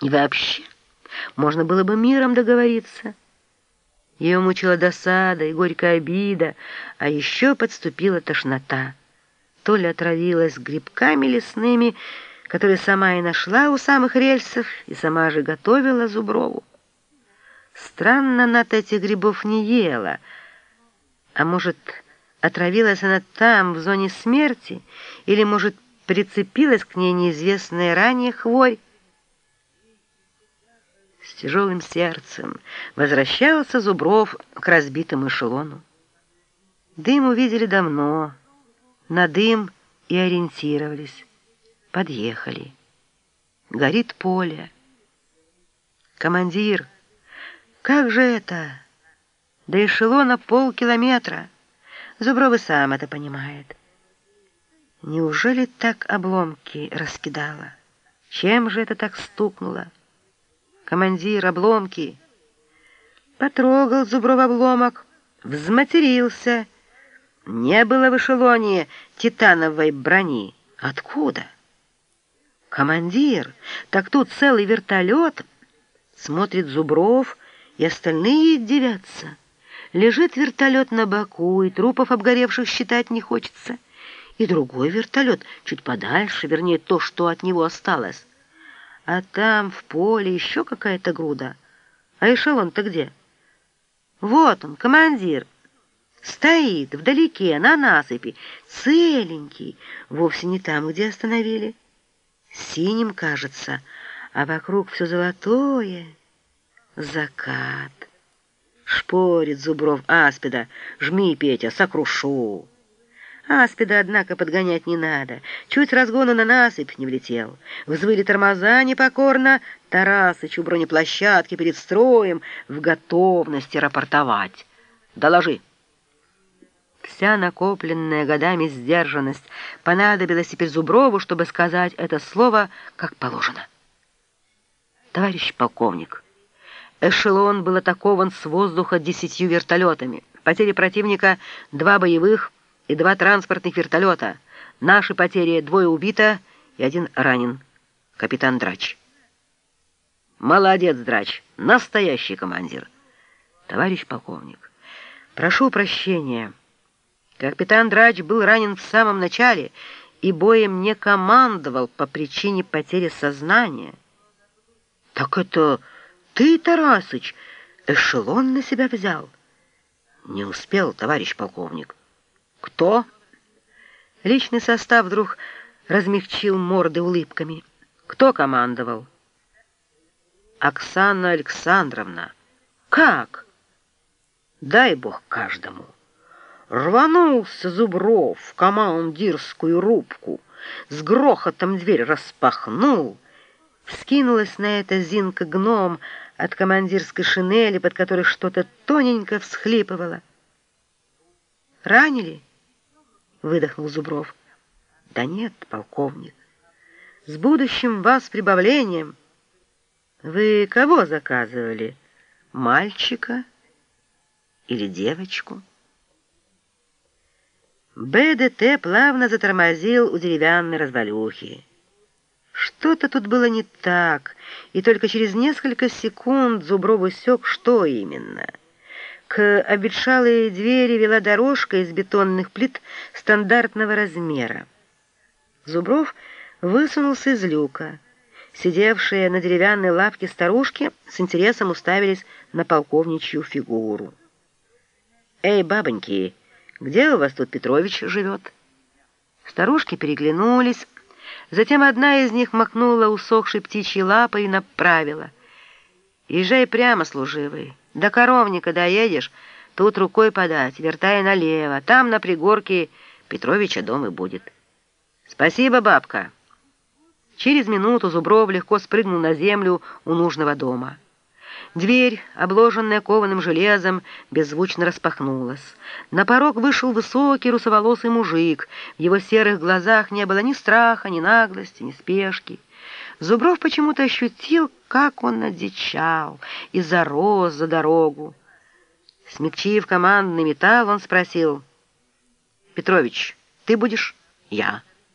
И вообще, можно было бы миром договориться. Ее мучила досада и горькая обида, а еще подступила тошнота. То ли отравилась грибками лесными, которые сама и нашла у самых рельсов, и сама же готовила Зуброву. Странно, она этих грибов не ела, а может, отравилась она там, в зоне смерти, или, может, прицепилась к ней неизвестная ранее хворь. Тяжелым сердцем возвращался Зубров к разбитому эшелону. Дым увидели давно, на дым и ориентировались. Подъехали. Горит поле. Командир, как же это? До эшелона полкилометра. Зубров и сам это понимает. Неужели так обломки раскидала? Чем же это так стукнуло? Командир, обломки. Потрогал Зубров обломок, взматерился. Не было в эшелоне титановой брони. Откуда? Командир, так тут целый вертолет. Смотрит Зубров, и остальные девятся. Лежит вертолет на боку, и трупов обгоревших считать не хочется и другой вертолет чуть подальше, вернее, то, что от него осталось. А там, в поле, еще какая-то груда. А эшелон-то где? Вот он, командир. Стоит вдалеке, на насыпи, целенький, вовсе не там, где остановили. Синим кажется, а вокруг все золотое. Закат. Шпорит Зубров аспида. Жми, Петя, сокрушу. Аспида, однако, подгонять не надо. Чуть разгона на насыпь не влетел. Взвыли тормоза непокорно. Тарасыч у бронеплощадки перед строем в готовности рапортовать. «Доложи». Вся накопленная годами сдержанность понадобилась теперь Зуброву, чтобы сказать это слово как положено. «Товарищ полковник, эшелон был атакован с воздуха десятью вертолетами. Потери противника — два боевых, и два транспортных вертолета. Наши потери — двое убито и один ранен. Капитан Драч. Молодец, Драч, настоящий командир. Товарищ полковник, прошу прощения. Капитан Драч был ранен в самом начале и боем не командовал по причине потери сознания. Так это ты, Тарасыч, эшелон на себя взял? Не успел, товарищ полковник. «Кто?» Личный состав вдруг размягчил морды улыбками. «Кто командовал?» «Оксана Александровна». «Как?» «Дай бог каждому». Рванулся Зубров в командирскую рубку, с грохотом дверь распахнул. Вскинулась на это Зинка-гном от командирской шинели, под которой что-то тоненько всхлипывало. «Ранили?» Выдохнул Зубров. Да нет, полковник, с будущим вас прибавлением. Вы кого заказывали? Мальчика или девочку? БДТ плавно затормозил у деревянной развалюхи. Что-то тут было не так, и только через несколько секунд Зубров усек, что именно — к обветшалой двери вела дорожка из бетонных плит стандартного размера. Зубров высунулся из люка. Сидевшие на деревянной лавке старушки с интересом уставились на полковничью фигуру. «Эй, бабоньки, где у вас тут Петрович живет?» Старушки переглянулись. Затем одна из них макнула усохшей птичьей лапой и направила. «Езжай прямо, служивый». До коровника доедешь, тут рукой подать, вертай налево. Там, на пригорке, Петровича дом и будет. Спасибо, бабка. Через минуту Зубров легко спрыгнул на землю у нужного дома. Дверь, обложенная кованым железом, беззвучно распахнулась. На порог вышел высокий русоволосый мужик. В его серых глазах не было ни страха, ни наглости, ни спешки. Зубров почему-то ощутил, как он одичал и зарос за дорогу. Смягчив командный металл, он спросил, «Петрович, ты будешь?» «Я».